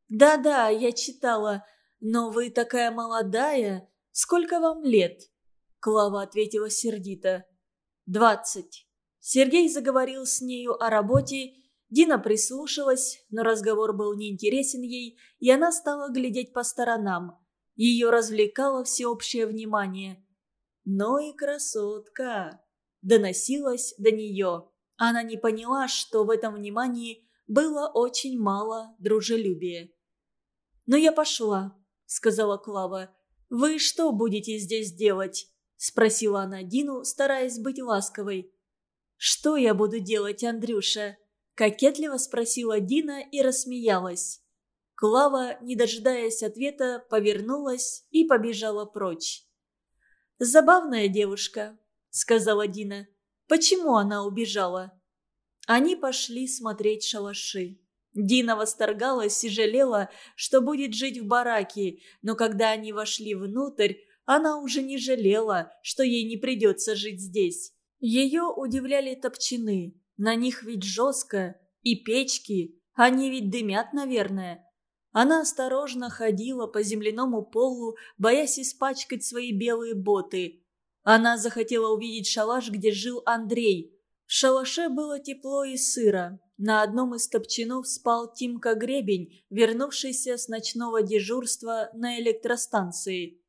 «Да-да, я читала, но вы такая молодая. Сколько вам лет?» Клава ответила сердито. «Двадцать». Сергей заговорил с нею о работе. Дина прислушалась, но разговор был неинтересен ей, и она стала глядеть по сторонам. Ее развлекало всеобщее внимание. «Но и красотка!» доносилось до нее. Она не поняла, что в этом внимании было очень мало дружелюбия. «Но я пошла», — сказала Клава. «Вы что будете здесь делать?» – спросила она Дину, стараясь быть ласковой. «Что я буду делать, Андрюша?» – кокетливо спросила Дина и рассмеялась. Клава, не дожидаясь ответа, повернулась и побежала прочь. «Забавная девушка», – сказала Дина. «Почему она убежала?» Они пошли смотреть шалаши. Дина восторгалась и жалела, что будет жить в бараке, но когда они вошли внутрь, она уже не жалела, что ей не придется жить здесь. Ее удивляли топчины. На них ведь жестко. И печки. Они ведь дымят, наверное. Она осторожно ходила по земляному полу, боясь испачкать свои белые боты. Она захотела увидеть шалаш, где жил Андрей. В шалаше было тепло и сыро. На одном из топчинов спал Тимка Гребень, вернувшийся с ночного дежурства на электростанции.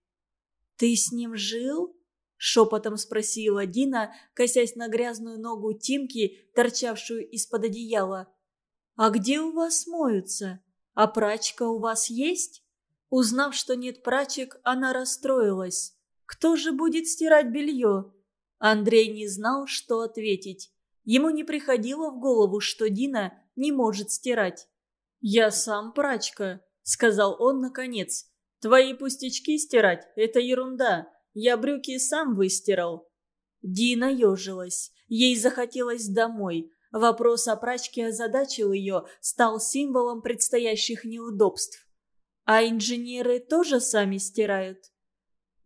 «Ты с ним жил?» – шепотом спросила Дина, косясь на грязную ногу Тимки, торчавшую из-под одеяла. «А где у вас моются? А прачка у вас есть?» Узнав, что нет прачек, она расстроилась. «Кто же будет стирать белье?» Андрей не знал, что ответить. Ему не приходило в голову, что Дина не может стирать. «Я сам прачка», — сказал он наконец. Твои пустячки стирать – это ерунда. Я брюки сам выстирал». Дина ежилась. Ей захотелось домой. Вопрос о прачке озадачил ее, стал символом предстоящих неудобств. «А инженеры тоже сами стирают?»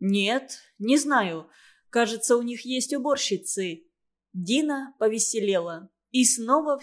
«Нет, не знаю. Кажется, у них есть уборщицы». Дина повеселела. И снова